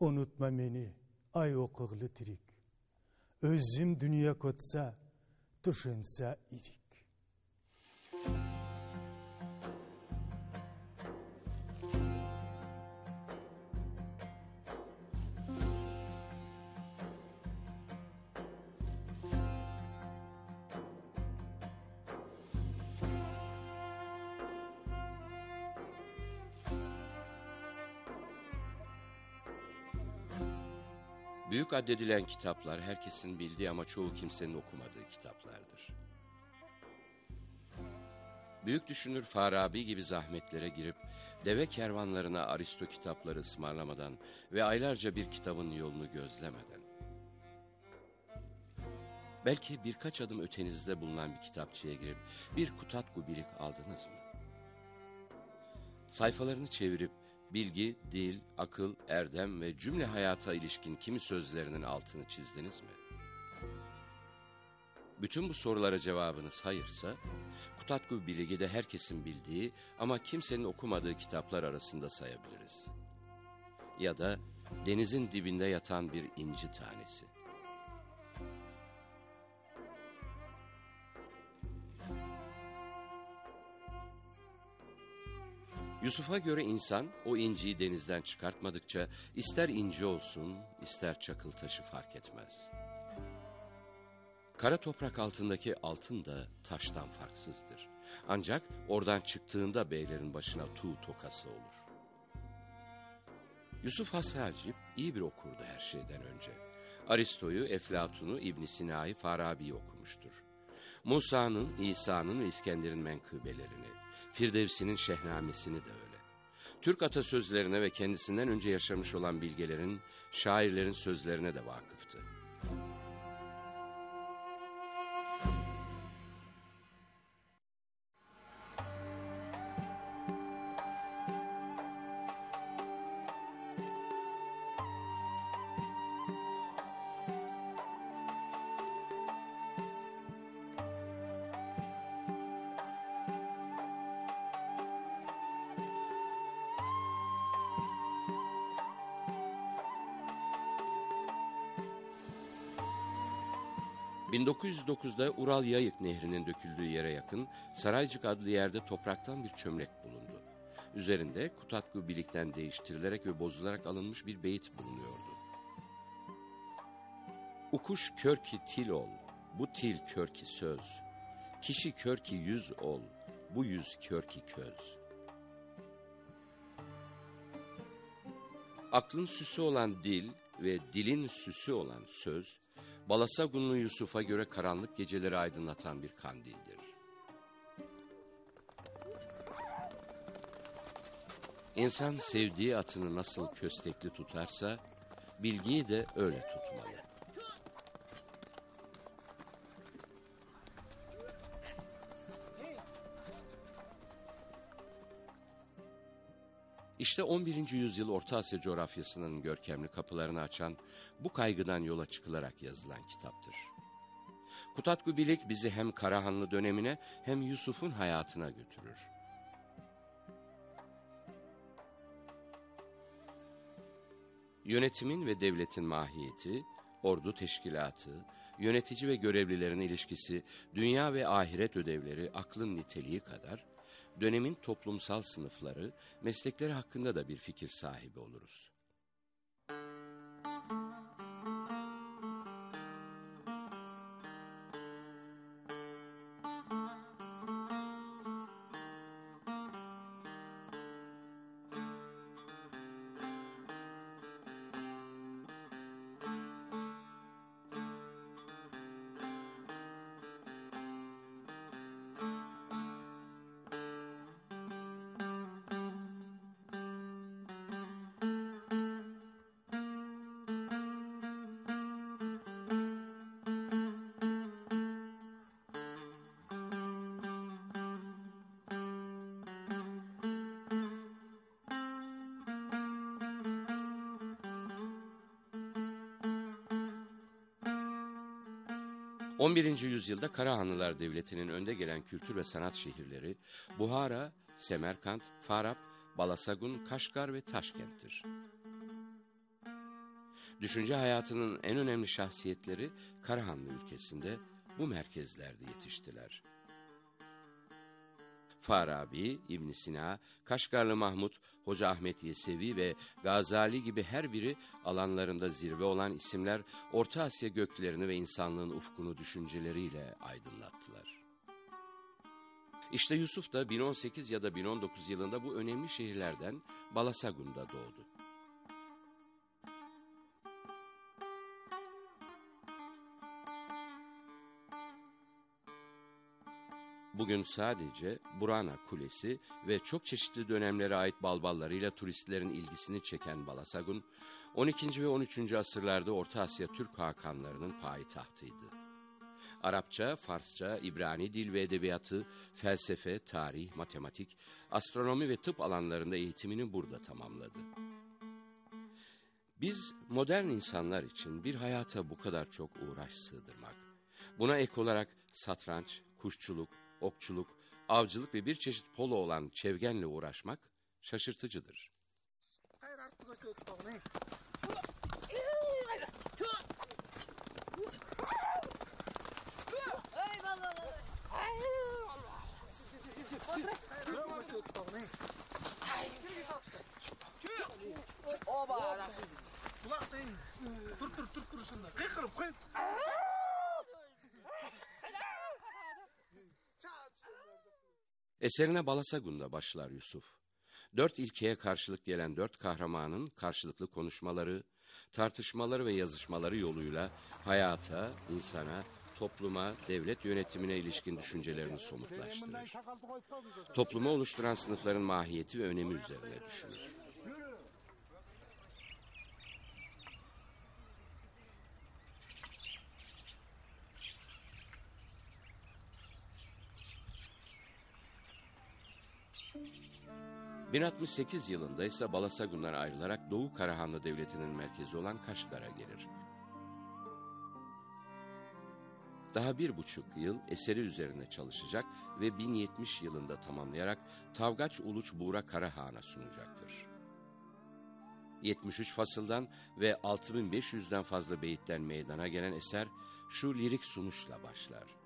Unutma beni ay okıglı tirik. Özüm dünya kotsa, tuşunsa irik. Büyük addedilen kitaplar herkesin bildiği ama çoğu kimsenin okumadığı kitaplardır. Büyük düşünür Farabi gibi zahmetlere girip deve kervanlarına Aristo kitapları ısmarlamadan ve aylarca bir kitabın yolunu gözlemeden. Belki birkaç adım ötenizde bulunan bir kitapçıya girip bir kutatku birik aldınız mı? Sayfalarını çevirip bilgi, dil, akıl, erdem ve cümle hayata ilişkin kimi sözlerinin altını çizdiniz mi? Bütün bu sorulara cevabınız hayırsa, Kutatku Biligi de herkesin bildiği ama kimsenin okumadığı kitaplar arasında sayabiliriz. Ya da denizin dibinde yatan bir inci tanesi. Yusuf'a göre insan o inciyi denizden çıkartmadıkça ister inci olsun ister çakıl taşı fark etmez. Kara toprak altındaki altın da taştan farksızdır. Ancak oradan çıktığında beylerin başına tuğ tokası olur. Yusuf Hasalcip iyi bir okurdu her şeyden önce. Aristo'yu, Eflatun'u, İbn Sina'yı, Farabi'yi okumuştur. Musa'nın, İsa'nın ve İskender'in menkıbelerini, Firdevsi'nin şehnamesini de öyle. Türk atasözlerine ve kendisinden önce yaşamış olan bilgelerin, şairlerin sözlerine de vakıftı. 1909'da Ural Yayık Nehri'nin döküldüğü yere yakın Saraycık adlı yerde topraktan bir çömlek bulundu. Üzerinde Kutatku birlikten değiştirilerek ve bozularak alınmış bir beyit bulunuyordu. Ukuş kör ki til ol, bu til kör ki söz. Kişi kör ki yüz ol, bu yüz kör ki köz. Aklın süsü olan dil ve dilin süsü olan söz, Balasagunlu Yusuf'a göre karanlık geceleri aydınlatan bir kandildir. İnsan sevdiği atını nasıl köstekli tutarsa, bilgiyi de öyle tutmalı. İşte 11. yüzyıl Orta Asya coğrafyasının görkemli kapılarını açan bu kaygıdan yola çıkılarak yazılan kitaptır. Kutatku Bilik bizi hem Karahanlı dönemine hem Yusuf'un hayatına götürür. Yönetimin ve devletin mahiyeti, ordu teşkilatı, yönetici ve görevlilerin ilişkisi, dünya ve ahiret ödevleri aklın niteliği kadar dönemin toplumsal sınıfları, meslekleri hakkında da bir fikir sahibi oluruz. 11. yüzyılda Karahanlılar Devleti'nin önde gelen kültür ve sanat şehirleri Buhara, Semerkant, Farab, Balasagun, Kaşgar ve Taşkent'tir. Düşünce hayatının en önemli şahsiyetleri Karahanlı ülkesinde bu merkezlerde yetiştiler. Farabi, İbn Sina, Kaşgarlı Mahmut, Hoca Ahmet Yesevi ve Gazali gibi her biri alanlarında zirve olan isimler Orta Asya göklerini ve insanlığın ufkunu düşünceleriyle aydınlattılar. İşte Yusuf da 1018 ya da 1019 yılında bu önemli şehirlerden Balasagun'da doğdu. Bugün sadece Burana Kulesi ve çok çeşitli dönemlere ait balballarıyla turistlerin ilgisini çeken Balasagun, 12. ve 13. asırlarda Orta Asya Türk hakanlarının payitahtıydı. Arapça, Farsça, İbrani dil ve edebiyatı, felsefe, tarih, matematik, astronomi ve tıp alanlarında eğitimini burada tamamladı. Biz modern insanlar için bir hayata bu kadar çok uğraş sığdırmak, buna ek olarak satranç, kuşçuluk, okçuluk, avcılık ve bir çeşit polo olan çevgenle uğraşmak şaşırtıcıdır. Oba, kulak değil. Dur dur dur dur şunda. Kıkırıp kıy. Eserine Balasagun'da başlar Yusuf. Dört ilkeye karşılık gelen dört kahramanın karşılıklı konuşmaları, tartışmaları ve yazışmaları yoluyla hayata, insana, topluma, devlet yönetimine ilişkin düşüncelerini somutlaştırır. Toplumu oluşturan sınıfların mahiyeti ve önemi üzerine düşünür. ...1068 yılında ise Balasagun'dan ayrılarak Doğu Karahanlı Devleti'nin merkezi olan Kaşgar'a gelir. Daha bir buçuk yıl eseri üzerine çalışacak ve 1070 yılında tamamlayarak Tavgaç Uluç Buğra Karahan'a sunacaktır. 73 fasıldan ve 6500'den fazla beyitten meydana gelen eser şu lirik sunuşla başlar.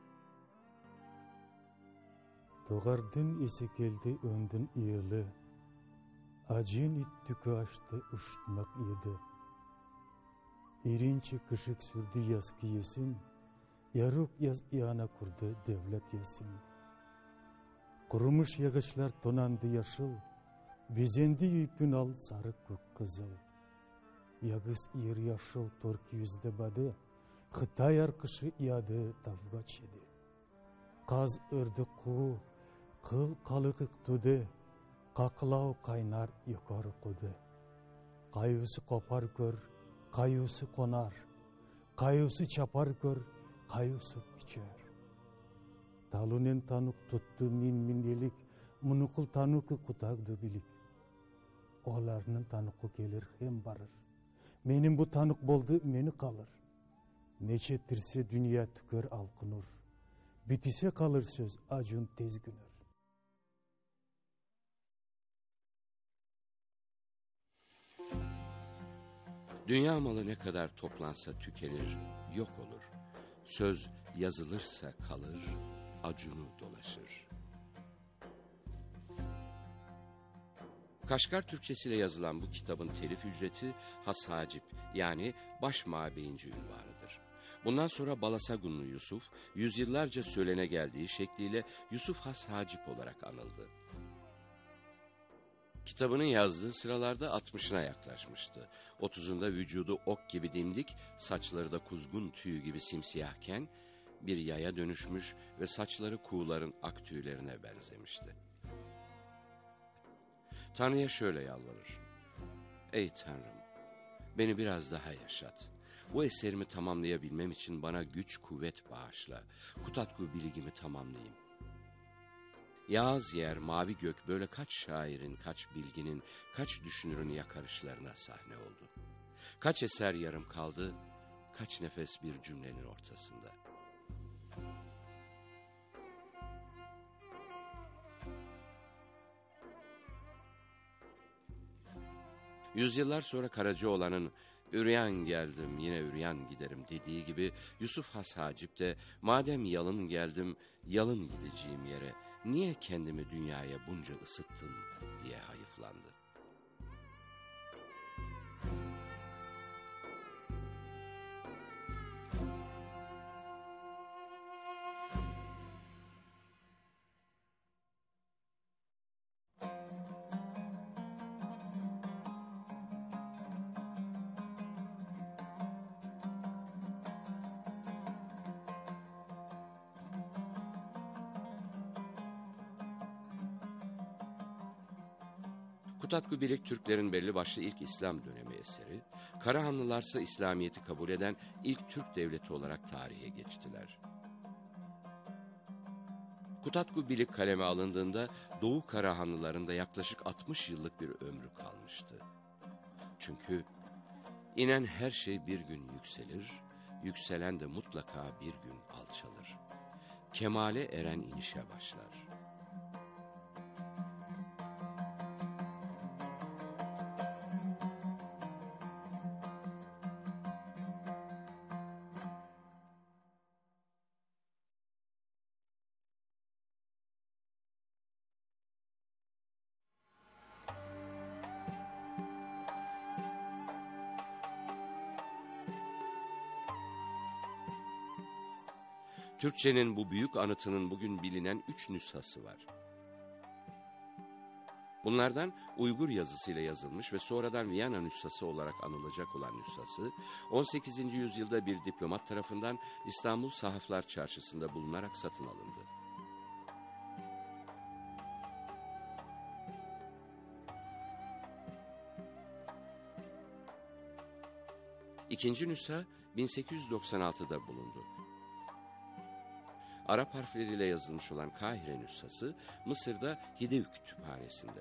Doğardın esi geldi öndün iyili. әжен иттікі ашты ұштымақ еді. Иринчі кішік сүрді яскі есін ярук яз иана күрді дәвләт есін құрымыш егішлер тонанды яшыл безенді үйпін ал сары көк қызыл ягыз ер яшыл тор күйізді бады қытай арқышы иады тавға чеді қаз өрді қу қыл қалық туды tudu. Kakılav kaynar yukarı kudu. Kayusu kopar gör, kayusu konar. Kayusu çapar gör, kayusu içer. Talunen tanık tuttu min mindelik, munukul tanıkı kutagdı bilik. Oğlarının tanıkı gelir hem barır. Menin bu tanık boldu meni kalır. Neçe tirse dünya tükör alkınır. Bitise kalır söz acun tez günür. Dünya malı ne kadar toplansa tükenir, yok olur. Söz yazılırsa kalır, acunu dolaşır. Kaşgar Türkçesiyle yazılan bu kitabın telif ücreti Has Hacip yani baş mabeyinci ünvanıdır. Bundan sonra Balasagunlu Yusuf, yüzyıllarca söylene geldiği şekliyle Yusuf Has Hacip olarak anıldı. Kitabının yazdığı sıralarda 60'ına yaklaşmıştı. 30'unda vücudu ok gibi dimdik, saçları da kuzgun tüyü gibi simsiyahken bir yaya dönüşmüş ve saçları kuğuların ak tüylerine benzemişti. Tanrı'ya şöyle yalvarır. Ey Tanrım, beni biraz daha yaşat. Bu eserimi tamamlayabilmem için bana güç kuvvet bağışla. Kutatku bilgimi tamamlayayım. Yağız yer, mavi gök böyle kaç şairin, kaç bilginin, kaç düşünürün yakarışlarına sahne oldu. Kaç eser yarım kaldı, kaç nefes bir cümlenin ortasında. Yüzyıllar sonra Karacaoğlan'ın Üryan geldim yine üryan giderim dediği gibi Yusuf Has Hacip de madem yalın geldim yalın gideceğim yere niye kendimi dünyaya bunca ısıttın diye hayıflandı. Kutatku Bilik Türklerin belli başlı ilk İslam dönemi eseri, Karahanlılarsa İslamiyet'i kabul eden ilk Türk devleti olarak tarihe geçtiler. Kutatku Bilik kaleme alındığında Doğu Karahanlılarında yaklaşık 60 yıllık bir ömrü kalmıştı. Çünkü inen her şey bir gün yükselir, yükselen de mutlaka bir gün alçalır. Kemale eren inişe başlar. Türkçenin bu büyük anıtının bugün bilinen üç nüshası var. Bunlardan Uygur yazısıyla yazılmış ve sonradan Viyana nüshası olarak anılacak olan nüshası, 18. yüzyılda bir diplomat tarafından İstanbul Sahaflar Çarşısı'nda bulunarak satın alındı. İkinci nüsha 1896'da bulundu. Arap harfleriyle yazılmış olan Kahire nüshası Mısır'da Hidevk kütüphanesinde.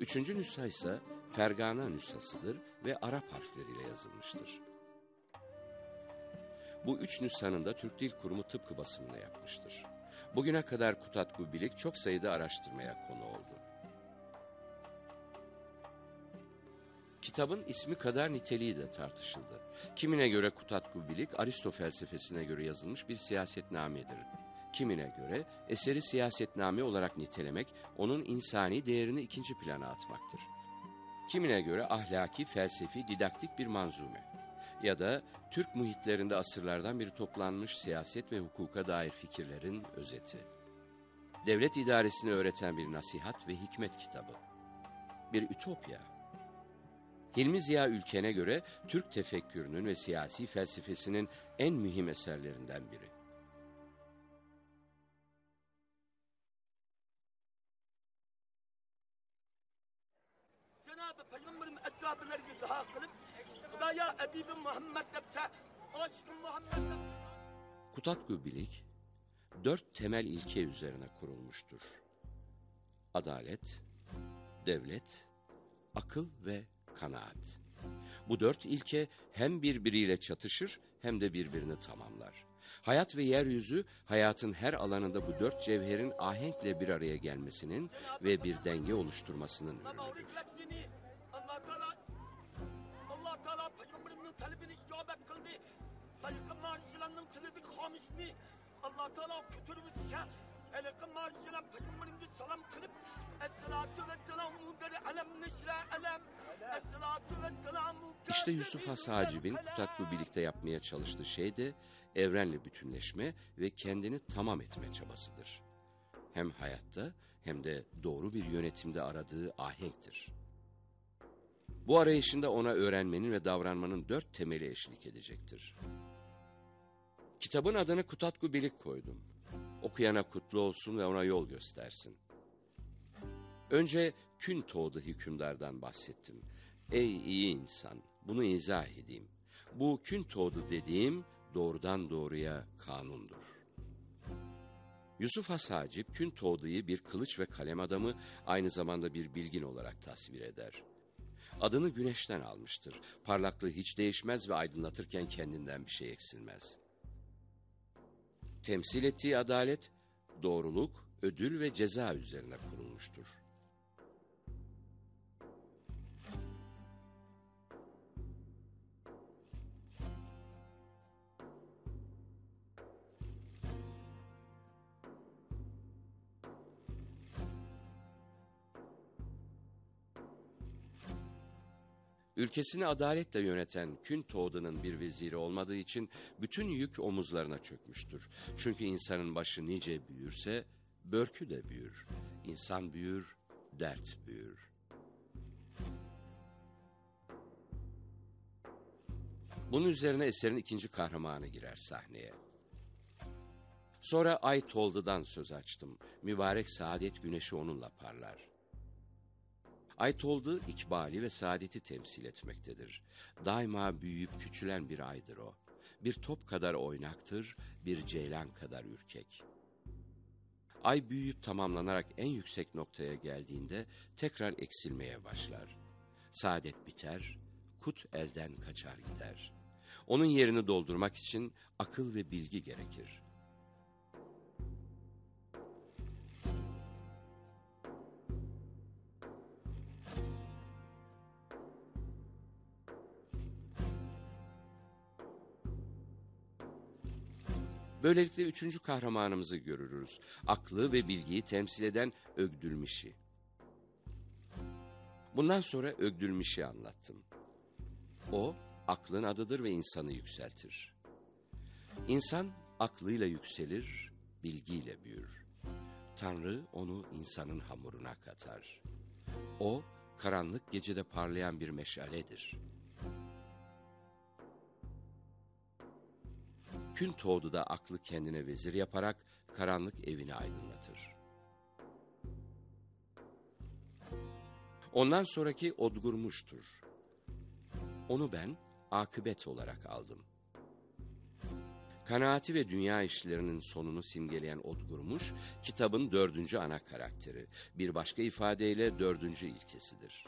Üçüncü nüsha ise Fergana nüshasıdır ve Arap harfleriyle yazılmıştır. Bu üç nüshanın da Türk Dil Kurumu tıpkı basımını yapmıştır. Bugüne kadar Kutatku Bilik çok sayıda araştırmaya konu oldu. Kitabın ismi kadar niteliği de tartışıldı. Kimine göre Kutatku Bilik, Aristo felsefesine göre yazılmış bir siyasetnamedir. Kimine göre eseri siyasetname olarak nitelemek, onun insani değerini ikinci plana atmaktır. Kimine göre ahlaki, felsefi, didaktik bir manzume. Ya da Türk muhitlerinde asırlardan beri toplanmış siyaset ve hukuka dair fikirlerin özeti. Devlet idaresini öğreten bir nasihat ve hikmet kitabı. Bir ütopya. Hilmi Ziya Ülken'e göre Türk tefekkürünün ve siyasi felsefesinin en mühim eserlerinden biri. Cenab-ı Peygamberim eddabıları daha kılıp Hudaya Ebibi Muhammed Nebse Aşkı Muhammed Kutatku Bilik, dört temel ilke üzerine kurulmuştur. Adalet, devlet, akıl ve kanaat. Bu dört ilke hem birbiriyle çatışır hem de birbirini tamamlar. Hayat ve yeryüzü hayatın her alanında bu dört cevherin ahenkle bir araya gelmesinin ve bir denge oluşturmasının ürünüdür. Allah Teala Allah Teala Peygamberimize salam kılıp Esselatu ve selamu deri alem neşre alem Esselatu ve selamu İşte Yusuf Has Hacib'in Kutatku birlikte yapmaya çalıştığı şey de evrenle bütünleşme ve kendini tamam etme çabasıdır. Hem hayatta hem de doğru bir yönetimde aradığı ahenktir. Bu arayışında ona öğrenmenin ve davranmanın dört temeli eşlik edecektir. Kitabın adını Kutatku Bilik koydum. Okuyana kutlu olsun ve ona yol göstersin. Önce Kün Toğdu hükümdardan bahsettim. Ey iyi insan, bunu izah edeyim. Bu Kün Toğdu dediğim doğrudan doğruya kanundur. Yusuf Has Hacip, Kün Toğdu'yu bir kılıç ve kalem adamı, aynı zamanda bir bilgin olarak tasvir eder. Adını güneşten almıştır. Parlaklığı hiç değişmez ve aydınlatırken kendinden bir şey eksilmez. Temsil ettiği adalet, doğruluk, ödül ve ceza üzerine kurulmuştur. Ülkesini adaletle yöneten Kün Toğdu'nun bir veziri olmadığı için bütün yük omuzlarına çökmüştür. Çünkü insanın başı nice büyürse börkü de büyür. İnsan büyür, dert büyür. Bunun üzerine eserin ikinci kahramanı girer sahneye. Sonra Ay Toldu'dan söz açtım. Mübarek saadet güneşi onunla parlar. Aytoldu ikbali ve saadeti temsil etmektedir. Daima büyüyüp küçülen bir aydır o. Bir top kadar oynaktır, bir ceylan kadar ürkek. Ay büyüyüp tamamlanarak en yüksek noktaya geldiğinde tekrar eksilmeye başlar. Saadet biter, kut elden kaçar gider. Onun yerini doldurmak için akıl ve bilgi gerekir.'' Böylelikle üçüncü kahramanımızı görürüz. Aklı ve bilgiyi temsil eden Ögdülmiş'i. Bundan sonra Ögdülmiş'i anlattım. O, aklın adıdır ve insanı yükseltir. İnsan aklıyla yükselir, bilgiyle büyür. Tanrı onu insanın hamuruna katar. O, karanlık gecede parlayan bir meşaledir.'' Kün da aklı kendine vezir yaparak karanlık evini aydınlatır. Ondan sonraki Odgurmuş'tur. Onu ben akıbet olarak aldım. Kanaati ve dünya işlerinin sonunu simgeleyen Odgurmuş, kitabın dördüncü ana karakteri, bir başka ifadeyle dördüncü ilkesidir.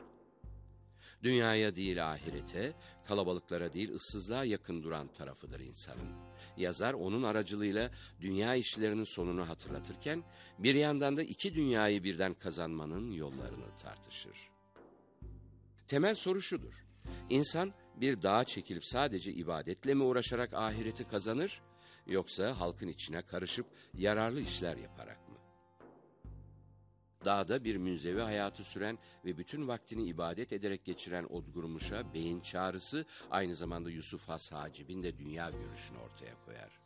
Dünyaya değil ahirete, kalabalıklara değil ıssızlığa yakın duran tarafıdır insanın. Yazar onun aracılığıyla dünya işlerinin sonunu hatırlatırken, bir yandan da iki dünyayı birden kazanmanın yollarını tartışır. Temel soru şudur. İnsan bir dağa çekilip sadece ibadetle mi uğraşarak ahireti kazanır, yoksa halkın içine karışıp yararlı işler yaparak? Dağda bir münzevi hayatı süren ve bütün vaktini ibadet ederek geçiren Odgurmuş'a beyin çağrısı aynı zamanda Yusuf Has Hacib'in de dünya görüşünü ortaya koyar.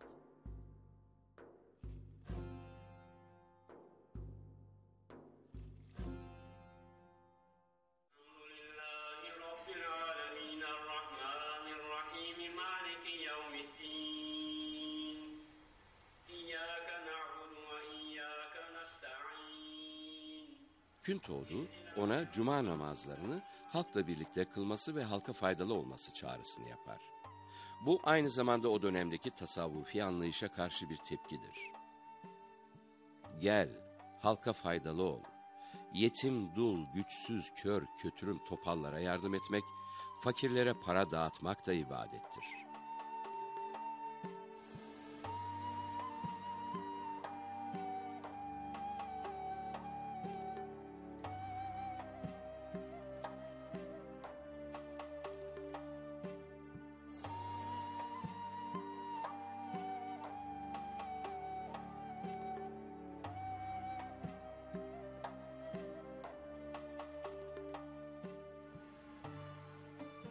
Küntoğlu ona cuma namazlarını halkla birlikte kılması ve halka faydalı olması çağrısını yapar. Bu aynı zamanda o dönemdeki tasavvufi anlayışa karşı bir tepkidir. Gel, halka faydalı ol. Yetim, dul, güçsüz, kör, kötürüm topallara yardım etmek, fakirlere para dağıtmak da ibadettir.''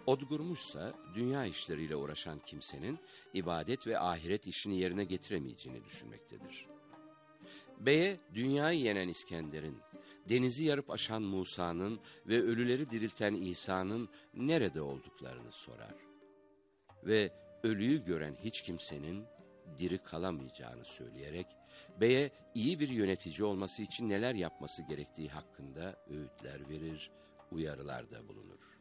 Odgurmuşsa dünya işleriyle uğraşan kimsenin ibadet ve ahiret işini yerine getiremeyeceğini düşünmektedir. B'ye dünyayı yenen İskender'in, denizi yarıp aşan Musa'nın ve ölüleri dirilten İsa'nın nerede olduklarını sorar. Ve ölüyü gören hiç kimsenin diri kalamayacağını söyleyerek Bey'e iyi bir yönetici olması için neler yapması gerektiği hakkında öğütler verir, uyarılarda bulunur.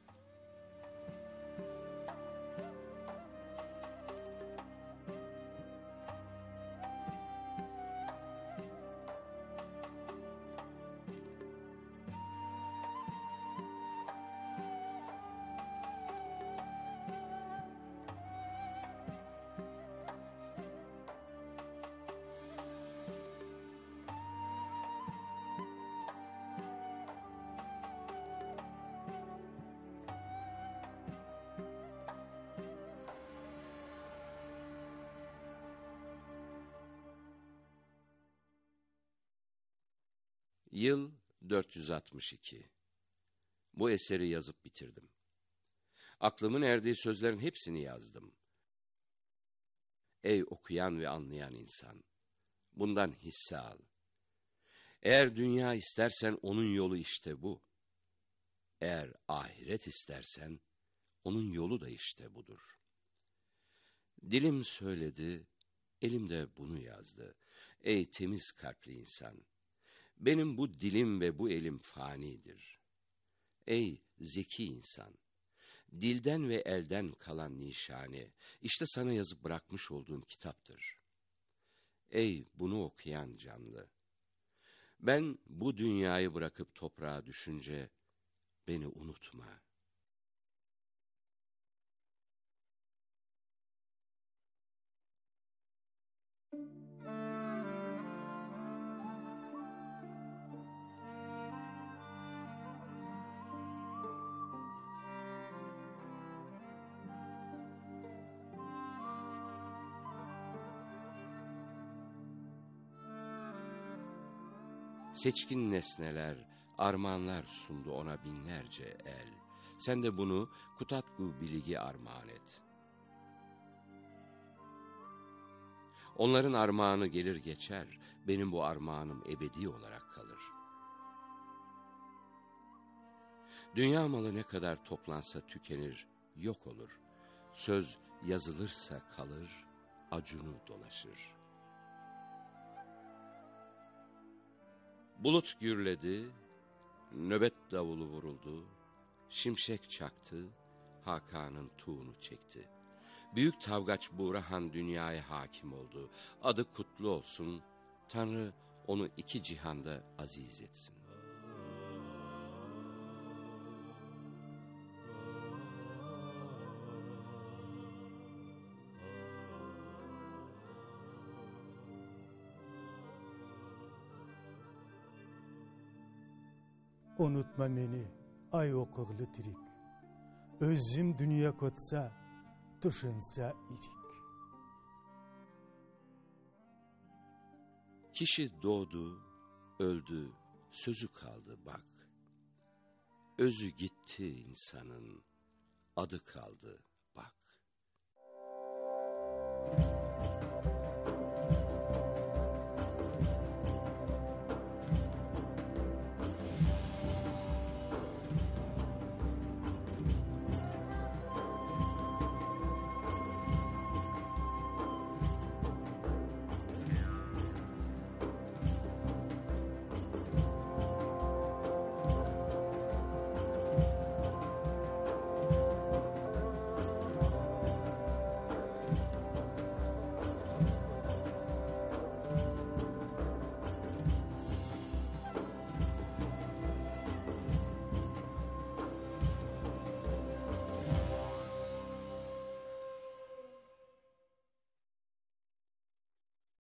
Yıl 462. Bu eseri yazıp bitirdim. Aklımın erdiği sözlerin hepsini yazdım. Ey okuyan ve anlayan insan! Bundan hisse al. Eğer dünya istersen onun yolu işte bu. Eğer ahiret istersen onun yolu da işte budur. Dilim söyledi, elim de bunu yazdı. Ey temiz kalpli insan! Benim bu dilim ve bu elim fanidir. Ey zeki insan! Dilden ve elden kalan nişane, işte sana yazıp bırakmış olduğum kitaptır. Ey bunu okuyan canlı! Ben bu dünyayı bırakıp toprağa düşünce, beni unutma. Seçkin nesneler, armağanlar sundu ona binlerce el. Sen de bunu Kutatku biligi armağan et. Onların armağanı gelir geçer, benim bu armağanım ebedi olarak kalır. Dünya malı ne kadar toplansa tükenir, yok olur. Söz yazılırsa kalır, acunu dolaşır. Bulut gürledi, nöbet davulu vuruldu, şimşek çaktı, Hakan'ın tuğunu çekti. Büyük tavgaç Buğrahan dünyaya hakim oldu. Adı kutlu olsun, Tanrı onu iki cihanda aziz etsin. Unutma meni, ay okıglı tirik. Özüm dünya kotsa, düşünse irik. Kişi doğdu, öldü, sözü kaldı bak. Özü gitti insanın, adı kaldı.